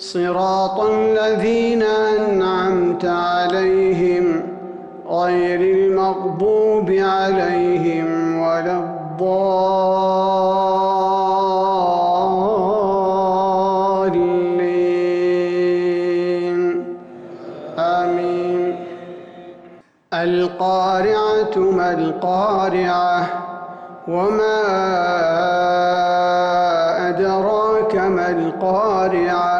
صراط الذين أنعمت عليهم غير المغضوب عليهم ولا الضالين. آمين. القارعة ما القارعة وما أدراك ما القارعة.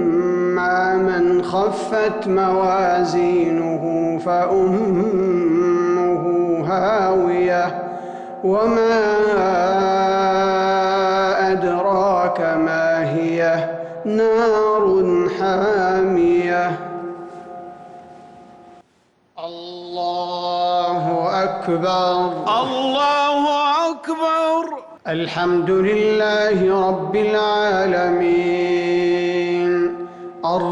خفت موازينه فأمه هاوية وما أدراك ما هي؟ نار حامية. الله أكبر. الله أكبر. الحمد لله رب العالمين.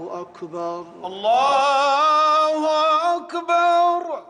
الله أكبر. الله أكبر.